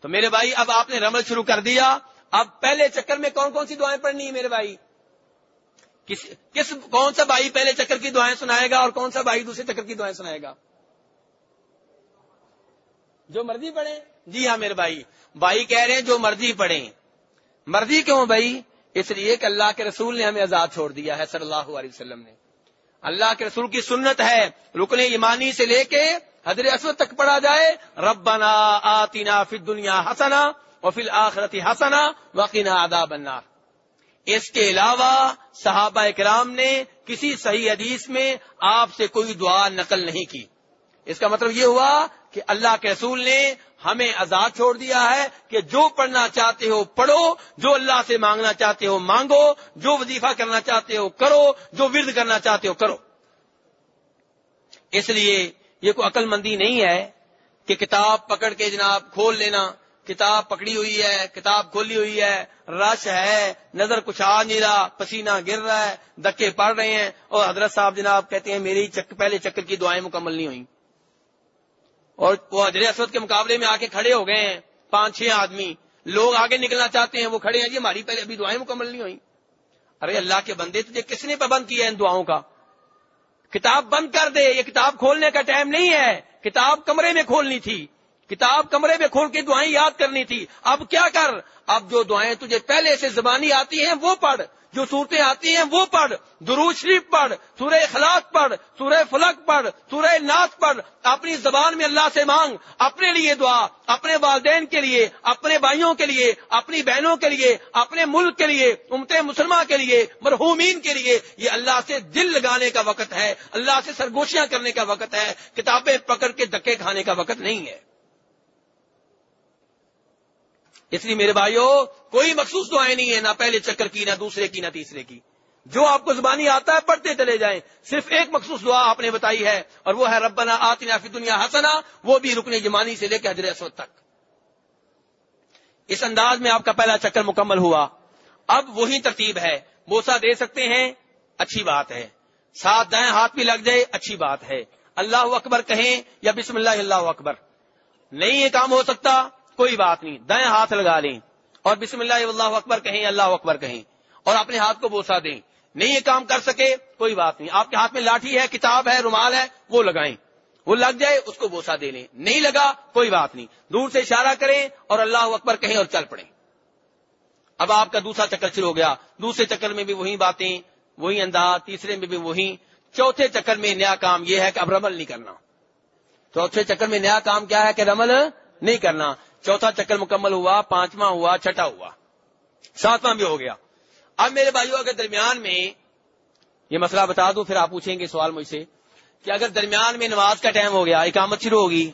تو میرے بھائی، اب آپ نے رمل شروع کر دیا۔ اب پہلے چکر میں کون کون سی دعائیں پڑھنی ہیں میرے بھائی؟ کس کس، کون سا بھائی پہلے چکر کی دعائیں سنائے گا اور کون سا بھائی دوسرے چکر کی دعائیں سنائے گا؟ جو مرضی پڑھیں۔ جی ہاں میرے بھائی بھائی کہہ رہے ہیں جو مرضی پڑھیں۔ مرضی کیوں بھائی؟ اس لیے کہ اللہ کے رسول نے ہمیں آزاد چھوڑ دیا ہے، صلی اللہ علیہ وسلم نے۔ اللہ کے رسول کی سنت ہے، رکن ایمانی سے لے کے حضر اسود تک پڑھا جائے، ربنا آتنا فی دنیا ہسنا اور فی الآخرتی ہسنا وقینا ادا بننا اس کے علاوہ صحابہ اکرام نے کسی صحیح حدیث میں آپ سے کوئی دعا نقل نہیں کی۔ اس کا مطلب یہ ہوا کہ اللہ کے رسول نے ہمیں آزاد چھوڑ دیا ہے کہ جو پڑھنا چاہتے ہو پڑھو، جو اللہ سے مانگنا چاہتے ہو مانگو، جو وظیفہ کرنا چاہتے ہو کرو، جو ورد کرنا چاہتے ہو کرو۔ اس لیے یہ کوئی عقل مندی نہیں ہے کہ کتاب پکڑ کے جناب کھول لینا، کتاب پکڑی ہوئی ہے، کتاب کھولی ہوئی ہے، رش ہے، نظر کچھ آ نہیں رہا، پسینہ گر رہا ہے، دکے پڑ رہے ہیں، اور حضرت صاحب جناب کہتے ہیں میری چک، پہلے چکر کی دعائیں مکمل نہیں ہوئی اور وہ حضرت اسود کے مقابلے میں آ کے کھڑے ہو گئے ہیں، پانچ چھ آدمی۔ لوگ آگے نکلنا چاہتے ہیں، وہ کھڑے ہیں جی ہماری پہلے ابھی دعائیں مکمل نہیں ہوئی ارے اللہ کے بندے، تجھے کس نے پابند کیا ان دعاؤں کا؟ کتاب بند کر دے، یہ کتاب کھولنے کا ٹائم نہیں ہے۔ کتاب کمرے میں کھولنی تھی۔ کتاب کمرے میں کھول کے دعائیں یاد کرنی تھی۔ اب کیا کر؟ اب جو دعائیں تجھے پہلے سے زبانی آتی ہیں وہ پڑھ۔ جو صورتیں آتی ہیں وہ پڑھ درود شریف پڑھ، سورہ اخلاق پڑھ، سورہ فلک پڑھ، سورہ نعت پڑھ، اپنی زبان میں اللہ سے مانگ، اپنے لیے دعا، اپنے والدین کے لیے، اپنے بھائیوں کے لیے، اپنی بہنوں کے لیے، اپنے ملک کے لیے، امت مسلمہ کے لیے، مرحومین کے لیے، یہ اللہ سے دل لگانے کا وقت ہے، اللہ سے سرگوشیاں کرنے کا وقت ہے، کتابیں پکڑ کے دکے کھانے کا وقت نہیں ہے۔ اس لیے میرے بھائیوں کوئی مخصوص دعائیں نہیں ہے، نہ پہلے چکر کی، نہ دوسرے کی، نہ تیسرے کی۔ جو آپ کو زبانی آتا ہے، پڑھتے چلے جائیں۔ صرف ایک مخصوص دعا آپ نے بتائی ہے، اور وہ ہے، ربنا آتنا فی دنیا ہسنا وہ بھی رکنے جمانی سے لے کے حضر اسود تک۔ اس انداز میں آپ کا پہلا چکر مکمل ہوا۔ اب وہی ترتیب ہے۔ بوسا دے سکتے ہیں، اچھی بات ہے۔ ساتھ دائیں ہاتھ بھی لگ جائے، اچھی بات ہے۔ اللہ اکبر کہیں یا بسم اللہ اللہ اکبر۔ نہیں یہ کام ہو سکتا کوئی بات نہیں، دائیں ہاتھ لگا لیں۔ اور بسم اللہ اللہ اکبر کہیں، اللہ اکبر کہیں۔ اور اپنے ہاتھ کو بوسا دیں۔ نہیں یہ کام کر سکے، کوئی بات نہیں۔ آپ کے ہاتھ میں لاٹھی ہے، کتاب ہے، رومال ہے، وہ لگائیں۔ وہ لگ جائے، اس کو بوسا دے لیں۔ نہیں لگا، کوئی بات نہیں۔ دور سے اشارہ کریں اور اللہ اکبر کہیں اور چل پڑیں۔ اب آپ کا دوسرا چکر شروع ہو گیا۔ دوسرے چکر میں بھی وہی باتیں، وہی انداز، تیسرے میں بھی وہی۔ چوتھے چکر میں نیا کام یہ ہے کہ اب رمل نہیں کرنا۔ چوتھے چکر میں نیا کام کیا ہے کہ رمل نہیں کرنا۔ چوتھا چکر مکمل ہوا، پانچواں ہوا، چھٹا ہوا۔ ساتواں بھی ہو گیا۔ اب میرے بھائیوں اگر درمیان میں یہ مسئلہ بتا دوں، پھر آپ پوچھیں گے سوال مجھ سے کہ اگر درمیان میں نماز کا ٹائم ہو گیا، اقامت شروع ہوگی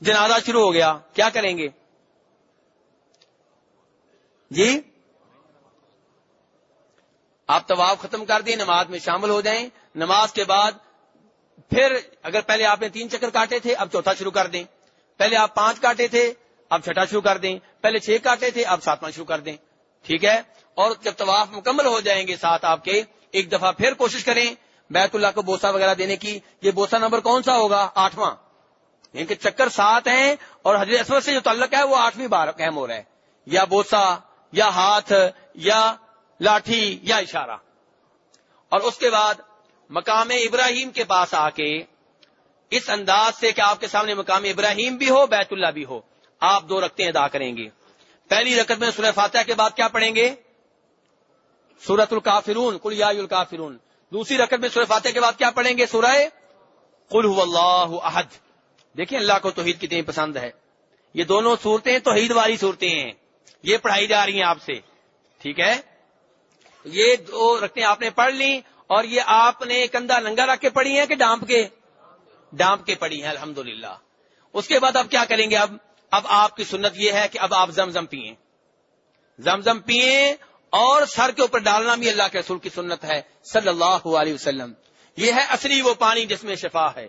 جنازہ شروع ہو گیا، کیا کریں گے؟ جی؟ آپ طواف ختم کر دیں، نماز میں شامل ہو جائیں۔ نماز کے بعد پھر اگر پہلے آپ نے تین چکر کاٹے تھے، اب چوتھا شروع کر دیں۔ پہلے آپ پانچ کاٹے تھے اب چھٹا شروع کر دیں۔ پہلے چھ کاٹے تھے، اب ساتواں شروع کر دیں۔ ٹھیک ہے؟ اور جب طواف مکمل ہو جائیں گے ساتھ آپ کے، ایک دفعہ پھر کوشش کریں بیت اللہ کو بوسا وغیرہ دینے کی۔ یہ بوسا نمبر کون سا ہوگا؟ آٹھواں۔ یعنی کہ چکر سات ہیں اور حضرت اسود سے جو تعلق ہے وہ آٹھویں بار اہم ہو رہا ہے۔ یا بوسا یا ہاتھ، یا لاٹھی، یا اشارہ۔ اور اس کے بعد مقام ابراہیم کے پاس آ کے، اس انداز سے کہ آپ کے سامنے مقام ابراہیم بھی ہو، بیت اللہ بھی ہو۔ آپ دو رکھتے ادا کریں گے۔ پہلی رکت میں سورہ فاتحہ کے بعد کیا پڑھیں گے؟ سورت الکافرون کل یا الکافرون۔ دوسری رکت میں سورہ فاتحہ کے بعد کیا پڑھیں گے؟ سورہ کل اللہ احد۔ دیکھیں اللہ کو توحید کتنی پسند ہے۔ یہ دونوں صورتیں توحید والی صورتیں ہیں۔ یہ پڑھائی جا رہی ہیں آپ سے۔ ٹھیک ہے؟ یہ دو رکھتے آپ نے پڑھ لی اور یہ آپ نے کندھا ننگا رکھ کے پڑھی ہیں کہ ڈانپ کے؟ ڈانپ کے پڑھی ہیں الحمد اس کے بعد آپ کیا کریں گے؟ اب اب آپ کی سنت یہ ہے کہ اب آپ زمزم پیئیں۔ زمزم پیئیں اور سر کے اوپر ڈالنا بھی اللہ کے رسول کی سنت ہے، صلی اللہ علیہ وسلم۔ یہ ہے اصلی وہ پانی جس میں شفا ہے۔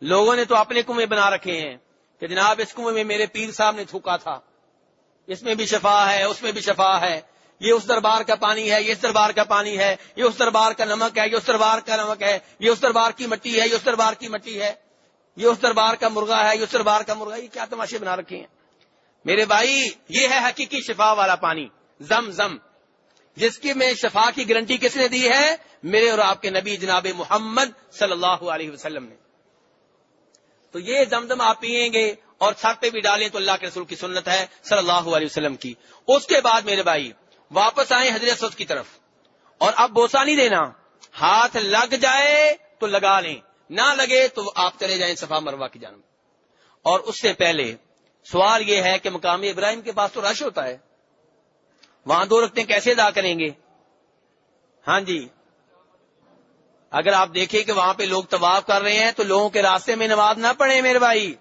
لوگوں نے تو اپنے کنویں بنا رکھے ہیں کہ جناب اس کنویں میں میرے پیر صاحب نے تھوکا تھا۔ اس میں بھی شفا ہے، اس میں بھی شفا ہے۔ یہ اس دربار کا پانی ہے، یہ اس دربار کا پانی ہے۔ یہ اس دربار کا نمک ہے، یہ اس دربار کا نمک ہے۔ یہ اس دربار کی مٹی ہے، یہ اس دربار کی مٹی ہے۔ یہ اس دربار کا مرغا ہے یہ اس دربار کا مرغا، یہ کیا تماشے بنا رکھے ہیں؟ میرے بھائی، یہ ہے حقیقی شفا والا پانی، زم زم، جس کی میں شفا کی گارنٹی کس نے دی ہے؟ میرے اور آپ کے نبی جناب محمد صلی اللہ علیہ وسلم نے۔ تو یہ زمزم آپ پیئیں گے اور چھت پہ بھی ڈالیں تو اللہ کے رسول کی سنت ہے صلی اللہ علیہ وسلم کی۔ اس کے بعد میرے بھائی، واپس آئیں حضرت کی طرف۔ اور اب بوسا نہیں دینا، ہاتھ لگ جائے تو لگا لیں۔ نہ لگے تو آپ چلے جائیں صفا مروا کی جانب۔ اور اس سے پہلے سوال یہ ہے کہ مقامی ابراہیم کے پاس تو رش ہوتا ہے۔ وہاں دو رکھتے کیسے ادا کریں گے؟ ہاں جی۔ اگر آپ دیکھیں کہ وہاں پہ لوگ طواف کر رہے ہیں تو لوگوں کے راستے میں نماز نہ پڑھیں میرے بھائی۔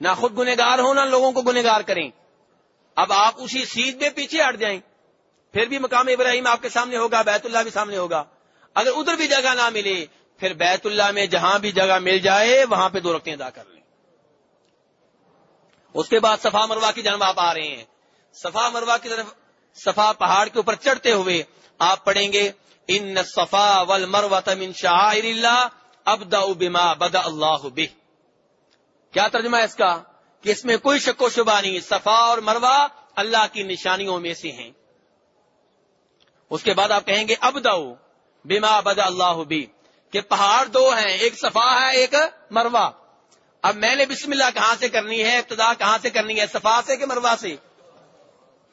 نہ خود گنےگار ہو نہ لوگوں کو گنےگار کریں۔ اب آپ اسی سیٹ میں پیچھے ہٹ جائیں۔ پھر بھی مقام ابراہیم آپ کے سامنے ہوگا، بیت اللہ بھی سامنے ہوگا۔ اگر ادھر بھی جگہ نہ ملے پھر بیت اللہ میں جہاں بھی جگہ مل جائے، وہاں پہ دو رکھتے ادا کر لیں۔ اس کے بعد صفا مروا کی جانب آپ آ رہے ہیں۔ صفا مروا کی طرف، صفا پہاڑ کے اوپر چڑھتے ہوئے آپ پڑھیں گے، ان صفا ول مروا تم شاہر اللہ اب بما بدا اللہ بہ کیا ترجمہ ہے اس کا؟ کہ اس میں کوئی شک و شبہ نہیں، صفا اور مروا اللہ کی نشانیوں میں سے ہیں۔ اس کے بعد آپ کہیں گے اب دو بیما بدا اللہ بھی کہ پہاڑ دو ہیں، ایک صفا ہے، ایک مروا اب میں نے بسم اللہ کہاں سے کرنی ہے، ابتدا کہاں سے کرنی ہے، صفا سے کہ مروا سے؟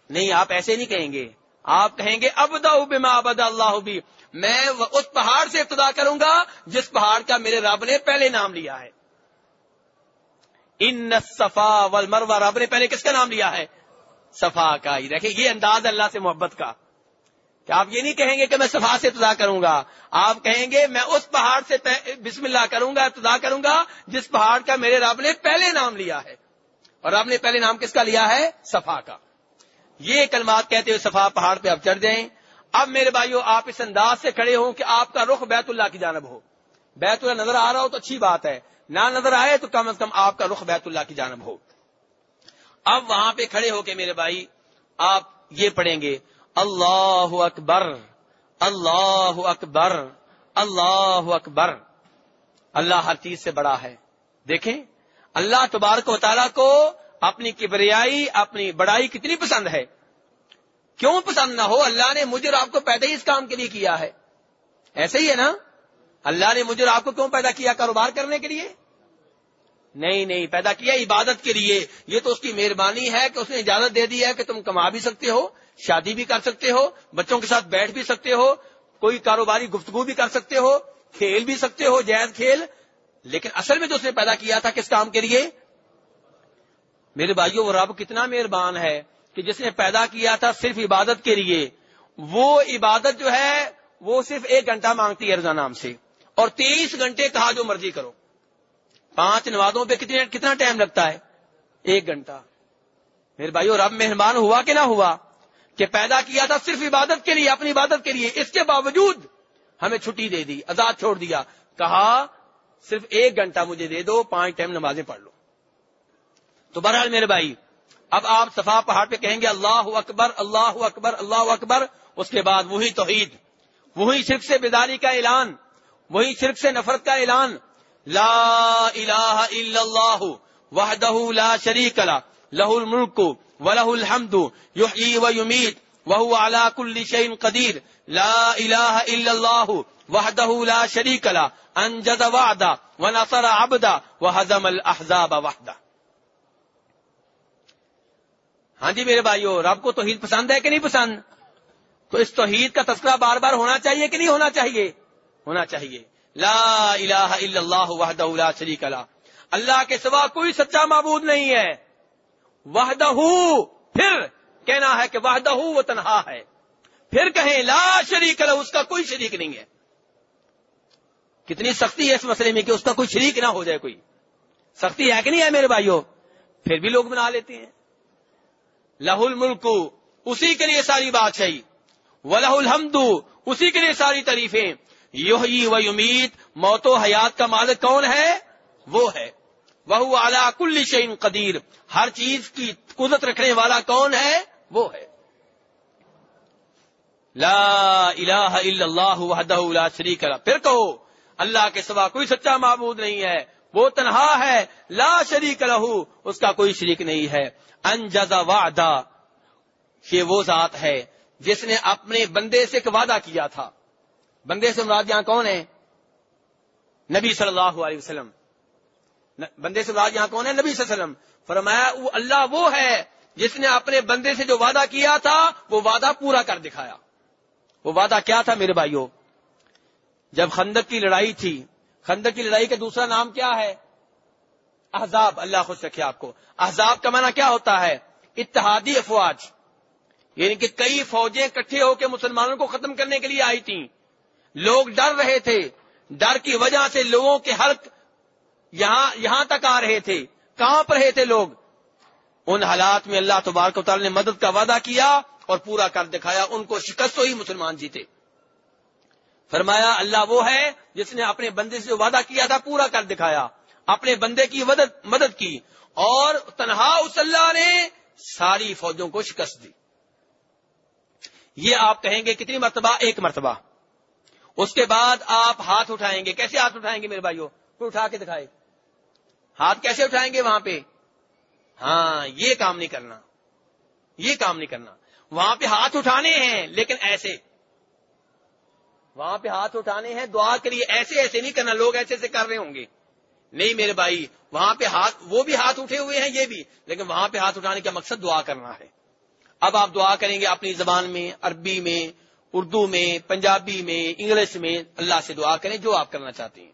نہیں، آپ ایسے نہیں کہیں گے۔ آپ کہیں گے اب دو بیما اللہ بھی میں اس پہاڑ سے ابتدا کروں گا جس پہاڑ کا میرے رب نے پہلے نام لیا ہے۔ ان صفا ول مروا رب نے پہلے کس کا نام لیا ہے؟ صفا کا ہی۔ دیکھیں، یہ انداز اللہ سے محبت کا۔ کہ آپ یہ نہیں کہیں گے کہ میں صفا سے ابتدا کروں گا۔ آپ کہیں گے میں اس پہاڑ سے بسم اللہ کروں گا، ابتدا کروں گا، جس پہاڑ کا میرے رب نے پہلے نام لیا ہے۔ اور رب نے پہلے نام کس کا لیا ہے؟ صفا کا۔ یہ کلمات کہتے ہوئے صفا پہاڑ پہ اب چڑھ جائیں۔ اب میرے بھائیو، آپ اس انداز سے کھڑے ہوں کہ آپ کا رخ بیت اللہ کی جانب ہو۔ بیت اللہ نظر آ رہا ہو تو اچھی بات ہے۔ نہ نظر آئے تو کم از کم آپ کا رخ بیت اللہ کی جانب ہو۔ اب وہاں پہ کھڑے ہو کے میرے بھائی، آپ یہ پڑھیں گے۔ اللہ اکبر اللہ اکبر اللہ اکبر۔ اللہ ہر چیز سے بڑا ہے۔ دیکھیں، اللہ تبارک و تعالیٰ کو اپنی کبریائی، اپنی بڑائی کتنی پسند ہے؟ کیوں پسند نہ ہو؟ اللہ نے مجھے آپ کو پیدا ہی اس کام کے لیے کیا ہے۔ ایسے ہی ہے نا؟ اللہ نے مجھے آپ کو کیوں پیدا کیا کاروبار کرنے کے لیے؟ نہیں نہیں، پیدا کیا عبادت کے لیے۔ یہ تو اس کی مہربانی ہے کہ اس نے اجازت دے دی ہے کہ تم کما بھی سکتے ہو، شادی بھی کر سکتے ہو، بچوں کے ساتھ بیٹھ بھی سکتے ہو، کوئی کاروباری گفتگو بھی کر سکتے ہو، کھیل بھی سکتے ہو جائز کھیل۔ لیکن اصل میں جو اس نے پیدا کیا تھا کس کام کے لیے؟ میرے بھائیوں، وہ رب کتنا مہربان ہے کہ جس نے پیدا کیا تھا صرف عبادت کے لیے۔ وہ عبادت جو ہے، وہ صرف ایک گھنٹہ مانگتی ہے رضا نام سے، اور تیئیس گھنٹے کہا جو مرضی کرو۔ پانچ نمازوں پہ کتنا ٹائم لگتا ہے؟ ایک گھنٹہ۔ میرے بھائی رب مہربان ہوا کہ نہ ہوا کہ پیدا کیا تھا صرف عبادت کے لیے، اپنی عبادت کے لیے، اس کے باوجود ہمیں چھٹی دے دی، آزاد چھوڑ دیا۔ کہا، صرف ایک گھنٹہ مجھے دے دو، پانچ ٹائم نمازیں پڑھ لو۔ تو بہرحال میرے بھائی، اب آپ صفا پہاڑ پہ کہیں گے، اللہ اکبر اللہ اکبر اللہ اکبر، اس کے بعد وہی توحید، وہی شرک سے بیداری کا اعلان، وہی شرک سے نفرت کا اعلان لا الہ الا اللہ وحدہ لا شریک لا لہ الملک ولہ الحمد. یحیی و یمیت وهو على كل شيء قدير. لا اله الا الله وحده لا شريك له. انجز وعدا ونصر عبدا وهزم الاحزاب وحده. ہاں جی میرے بھائیو، رب کو توحید پسند ہے کہ نہیں پسند؟ تو اس توحید کا تذکرہ بار بار ہونا چاہیے کہ نہیں ہونا چاہیے؟ ہونا چاہیے۔ لا الہ الا اللہ وحدہ لا شریک لا۔ اللہ کے سوا کوئی سچا معبود نہیں ہے۔ وحدہ پھر کہنا ہے کہ وحدہ وہ تنہا ہے۔ پھر کہیں لا شریک لا، اس کا کوئی شریک نہیں ہے۔ کتنی سختی ہے اس مسئلے میں کہ اس کا کوئی شریک نہ ہو جائے کوئی۔ سختی ہے کہ نہیں ہے میرے بھائیوں؟ پھر بھی لوگ بنا لیتے ہیں۔ لہ الملک، اسی کے لیے ساری بات چاہیے وہ لہ الحمد، اسی کے لیے ساری تعریفیں۔ یوہی و امید موت و حیات کا مالک کون ہے؟ وہ ہے۔ وہ اعلیٰ کل شعین قدیر۔ ہر چیز کی قدرت رکھنے والا کون ہے؟ وہ ہے۔ لا الہ الا اللہ وحدہ لا شریک لا پھر کہو، اللہ کے سوا کوئی سچا معبود نہیں ہے۔ وہ تنہا ہے، لا شریک لہو اس کا کوئی شریک نہیں ہے۔ انجزا وعدہ۔ یہ وہ ذات ہے، جس نے اپنے بندے سے ایک وعدہ کیا تھا۔ بندے سے مراد یہاں کون ہے نبی صلی اللہ علیہ وسلم. بندے سے مراد یہاں کون ہے نبی صلی اللہ علیہ وسلم. فرمایا، وہ اللہ وہ ہے جس نے اپنے بندے سے جو وعدہ کیا تھا، وہ وعدہ پورا کر دکھایا. وہ وعدہ کیا تھا میرے بھائیوں جب خندق کی لڑائی تھی، خندق کی لڑائی کا دوسرا نام کیا ہے؟ احزاب، اللہ خوش رکھے آپ کو. احزاب کا معنی کیا ہوتا ہے؟ اتحادی افواج. یعنی کہ کئی فوجیں کٹھے ہو کے مسلمانوں کو ختم کرنے کے لیے آئی تھیں. لوگ ڈر رہے تھے۔ ڈر کی وجہ سے لوگوں کے حلق یہاں یہاں تک آ رہے تھے۔ کانپ رہے تھے لوگ۔ ان حالات میں اللہ تبارک و تعالی نے مدد کا وعدہ کیا اور پورا کر دکھایا۔ ان کو شکست ہی مسلمان جیتے۔ فرمایا، اللہ وہ ہے جس نے اپنے بندے سے وعدہ کیا تھا پورا کر دکھایا۔ اپنے بندے کی مدد کی۔ اور تنہا اس اللہ نے ساری فوجوں کو شکست دی۔ یہ آپ کہیں گے کتنی مرتبہ؟ ایک مرتبہ۔ اس کے بعد آپ ہاتھ اٹھائیں گے۔ کیسے ہاتھ اٹھائیں گے میرے بھائیوں کوئی اٹھا کے دکھائے۔ ہاتھ کیسے اٹھائیں گے وہاں پہ؟ ہاں یہ کام نہیں کرنا۔ یہ کام نہیں کرنا۔ وہاں پہ ہاتھ اٹھانے ہیں، لیکن ایسے۔ وہاں پہ ہاتھ اٹھانے ہیں، دعا کے لیے ایسے ایسے نہیں کرنا۔ لوگ ایسے ایسے کر رہے ہوں گے۔ نہیں میرے بھائی، وہاں پہ ہاتھ، وہ بھی ہاتھ اٹھے ہوئے ہیں، یہ بھی۔ لیکن وہاں پہ ہاتھ اٹھانے کا مقصد دعا کرنا ہے۔ اب آپ دعا کریں گے اپنی زبان میں، عربی میں اردو میں، پنجابی میں، انگلش میں اللہ سے دعا کریں جو آپ کرنا چاہتے ہیں۔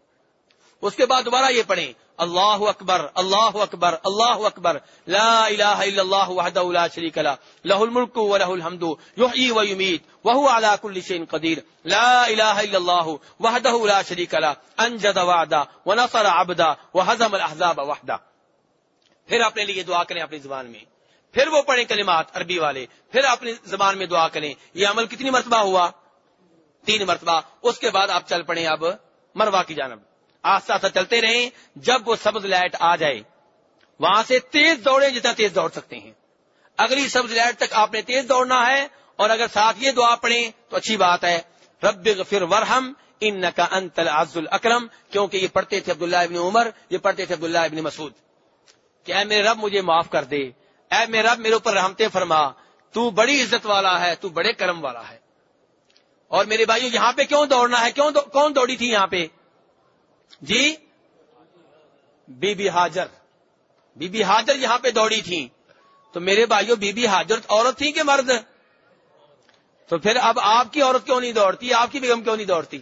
اس کے بعد دوبارہ یہ پڑھیں، اللہ اکبر اللہ اکبر اللہ اکبر، لا الہ الا اللہ وحدہ لا شریک له له الملك وله الحمد يحيي ويميت وهو على كل شيء قدير لا الہ الا اللہ وحدہ لا شریک له انجد وعدا ونصر عبدا وهزم الاحزاب وحده پھر اپنے لیے دعا کریں اپنی زبان میں۔ پھر وہ پڑھیں کلمات عربی والے، پھر اپنی زبان میں دعا کریں۔ یہ عمل کتنی مرتبہ ہوا؟ تین مرتبہ۔ اس کے بعد آپ چل پڑیں اب مروا کی جانب۔ آستہ آستہ چلتے رہیں۔ جب وہ سبز لائٹ آ جائے، وہاں سے تیز دوڑے جتنا تیز دوڑ سکتے ہیں۔ اگلی سبز لائٹ تک آپ نے تیز دوڑنا ہے اور اگر ساتھ یہ دعا پڑھیں تو اچھی بات ہے۔ رب غفر ورحم ان کا انتل عز الکرم کیونکہ یہ پڑھتے تھے عبداللہ ابن عمر، یہ پڑھتے تھے عبداللہ ابن مسعود۔ کہ اے میرے رب، مجھے معاف کر دے۔ اے میرے میرے اوپر رحمتے فرما۔ تو بڑی عزت والا ہے، تو بڑے کرم والا ہے۔ اور میرے بھائیو، یہاں پہ کیوں دوڑنا ہے؟ کیوں دو... کون دوڑی تھی یہاں پہ؟ جی؟ بی بی حاجر۔ بی بی حاجر یہاں پہ دوڑی تھی تو میرے بھائیوں بی بی حاجر عورت تھی کہ مرد؟ تو پھر اب آپ کی عورت کیوں نہیں دوڑتی؟ آپ کی بیگم کیوں نہیں دوڑتی؟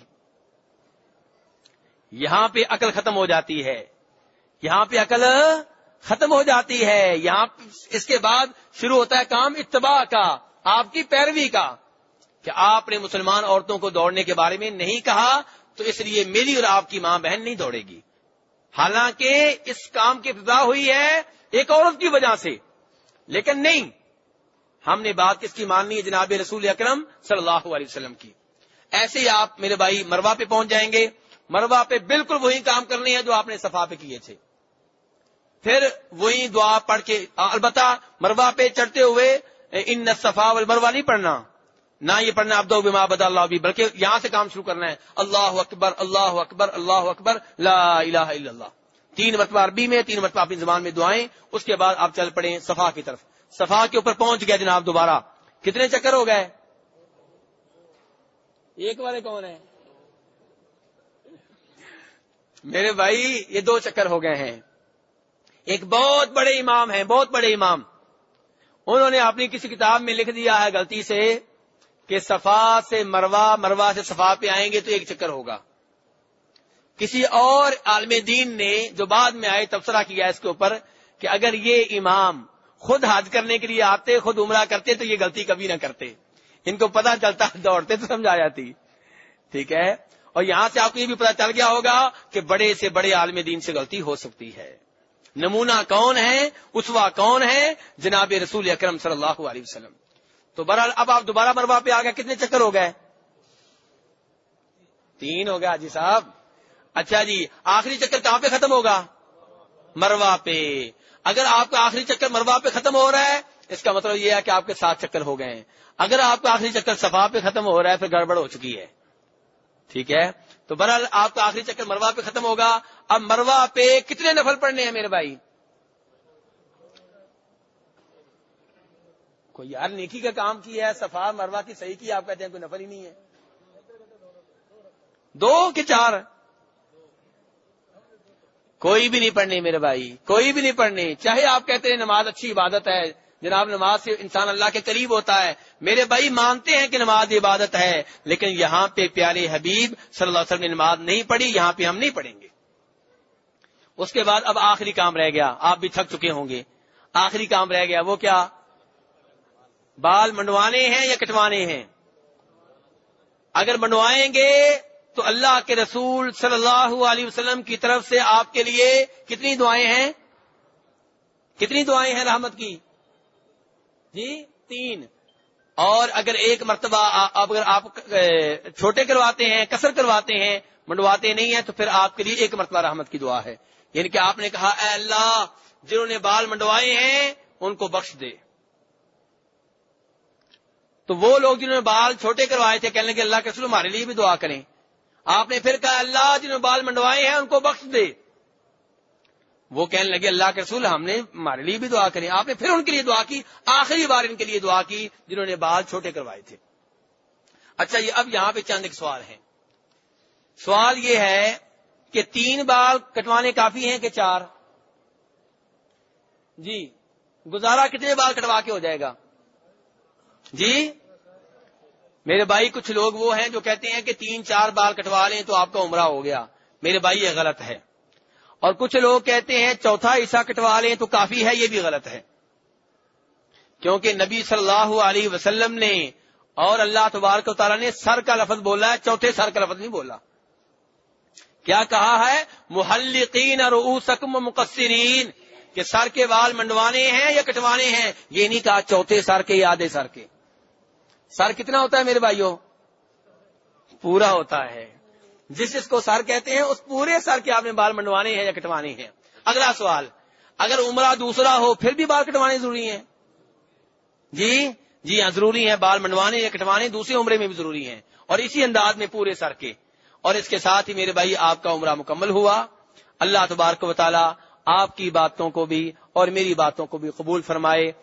یہاں پہ عقل ختم ہو جاتی ہے۔ یہاں پہ عقل ختم ہو جاتی ہے یہاں اس کے بعد شروع ہوتا ہے کام اتباع کا، آپ کی پیروی کا۔ کہ آپ نے مسلمان عورتوں کو دوڑنے کے بارے میں نہیں کہا، تو اس لیے میری اور آپ کی ماں بہن نہیں دوڑے گی۔ حالانکہ اس کام کی ابتدا ہوئی ہے ایک عورت کی وجہ سے۔ لیکن نہیں، ہم نے بات کس کی ماننی ہے جناب رسول اکرم صلی اللہ علیہ وسلم کی۔ ایسے ہی آپ میرے بھائی مروا پہ پہنچ جائیں گے۔ مروا پہ بالکل وہی کام کرنے ہیں جو آپ نے صفا پہ کیے تھے۔ پھر وہی دعا پڑھ کے البتہ مروا پہ چڑھتے ہوئے ان صفا مروا نہیں پڑھنا۔ نہ یہ پڑھنا اب دو بما بدا اللہ بھی بلکہ یہاں سے کام شروع کرنا ہے۔ اللہ اکبر اللہ اکبر اللہ اکبر لا الہ الا اللہ۔ تین مرتبہ عربی میں تین مرتبہ اپنی زبان میں دعائیں اس کے بعد آپ چل پڑے صفا کی طرف۔ صفا کے اوپر پہنچ گیا جناب دوبارہ۔ کتنے چکر ہو گئے؟ ایک والے کون ہیں؟ میرے بھائی یہ دو چکر ہو گئے ہیں۔ ایک بہت بڑے امام ہیں، بہت بڑے امام۔ انہوں نے اپنی کسی کتاب میں لکھ دیا ہے غلطی سے کہ صفا سے مروا مروا سے صفا پہ آئیں گے تو ایک چکر ہوگا۔ کسی اور عالم دین نے جو بعد میں آئے تبصرہ کیا اس کے اوپر کہ اگر یہ امام خود حج کرنے کے لیے آتے، خود عمرہ کرتے تو یہ غلطی کبھی نہ کرتے۔ ان کو پتا چلتا دوڑتے تو سمجھا جاتی۔ ٹھیک ہے؟ اور یہاں سے آپ کو یہ بھی پتا چل گیا ہوگا کہ بڑے سے بڑے عالم دین سے غلطی ہو سکتی ہے۔ نمونہ کون ہے اسوا کون ہے جناب رسول اکرم صلی اللہ علیہ وسلم۔ تو بہرحال اب آپ دوبارہ مروا پہ آ گئے، کتنے چکر ہو گئے؟ تین ہو گیا جی صاحب۔ اچھا جی آخری چکر کہاں پہ ختم ہوگا؟ مروا پہ۔ اگر آپ کا آخری چکر مروا پہ ختم ہو رہا ہے، اس کا مطلب یہ ہے کہ آپ کے سات چکر ہو گئے ہیں۔ اگر آپ کا آخری چکر صفا پہ ختم ہو رہا ہے، پھر گڑبڑ ہو چکی ہے۔ ٹھیک ہے؟ تو برحال آپ کا آخری چکر مروا پہ ختم ہوگا۔ اب مروا پہ کتنے نفل پڑنے ہیں میرے بھائی؟ کوئی یار نیکی کا کام کیا ہے، صفا مروا کی صحیح کی آپ کہتے ہیں، کوئی نفل ہی نہیں ہے۔ دو کہ چار؟ کوئی بھی نہیں پڑھنی میرے بھائی، کوئی بھی نہیں پڑھنی۔ چاہے آپ کہتے ہیں نماز اچھی عبادت ہے جناب، نماز سے انسان اللہ کے قریب ہوتا ہے۔ میرے بھائی مانتے ہیں کہ نماز عبادت ہے، لیکن یہاں پہ پیارے حبیب صلی اللہ علیہ وسلم نے نماز نہیں پڑھی، یہاں پہ ہم نہیں پڑھیں گے۔ اس کے بعد اب آخری کام رہ گیا۔ آپ بھی تھک چکے ہوں گے۔ آخری کام رہ گیا۔ وہ کیا؟ بال منڈوانے ہیں یا کٹوانے ہیں؟ اگر منڈوائیں گے تو اللہ کے رسول صلی اللہ علیہ وسلم کی طرف سے آپ کے لیے کتنی دعائیں ہیں؟ کتنی دعائیں ہیں رحمت کی؟ جی تین۔ اور اگر ایک مرتبہ اگر آپ چھوٹے کرواتے ہیں، کثر کرواتے ہیں، منڈواتے نہیں ہیں، تو پھر آپ کے لیے ایک مرتبہ رحمت کی دعا ہے۔ یعنی کہ آپ نے کہا، اے اللہ، جنہوں نے بال منڈوائے ہیں، ان کو بخش دے۔ تو وہ لوگ جنہوں نے بال چھوٹے کروائے تھے، کہنے کے اللہ کے رسول ہمارے لیے بھی دعا کریں۔ آپ نے پھر کہا اللہ، جنہوں نے بال منڈوائے ہیں، ان کو بخش دے۔ وہ کہنے لگے، اللہ کے رسول، ہم نے ہمارے لیے بھی دعا کریں۔ آپ نے پھر ان کے لیے دعا کی، آخری بار ان کے لیے دعا کی، جنہوں نے بال چھوٹے کروائے تھے۔ اچھا یہ اب یہاں پہ چند ایک سوال ہے سوال یہ ہے کہ تین بال کٹوانے کافی ہیں کہ چار؟ جی گزارا کتنے بال کٹوا کے ہو جائے گا؟ جی میرے بھائی، کچھ لوگ وہ ہیں جو کہتے ہیں کہ تین چار بال کٹوا لیں تو آپ کا عمرہ ہو گیا۔ میرے بھائی، یہ غلط ہے۔ اور کچھ لوگ کہتے ہیں چوتھا حصہ کٹوا لیں تو کافی ہے، یہ بھی غلط ہے۔ کیونکہ نبی صلی اللہ علیہ وسلم نے اور اللہ تبارک و تعالیٰ نے سر کا لفظ بولا ہے، چوتھے سر کا لفظ نہیں بولا۔ کیا کہا ہے؟ محلقین اور مقصرین کہ سر کے بال منڈوانے ہیں یا کٹوانے ہیں؟ یہ نہیں کہا چوتھے سر کے یا آدھے سر کے۔ سر کتنا ہوتا ہے میرے بھائیوں؟ پورا ہوتا ہے۔ جس جس کو سر کہتے ہیں، اس پورے سر کے آپ نے بال منڈوانے ہیں یا کٹوانے ہیں؟ اگلا سوال، اگر عمرہ دوسرا ہو، پھر بھی بال کٹوانے ضروری ہیں؟ جی؟ جی ہاں ضروری ہے بال منڈوانے یا کٹوانے دوسرے عمرے میں بھی ضروری ہیں۔ اور اسی انداز میں پورے سر کے۔ اور اس کے ساتھ ہی میرے بھائی، آپ کا عمرہ مکمل ہوا۔ اللہ تبارک و تعالی آپ کی باتوں کو بھی اور میری باتوں کو بھی قبول فرمائے۔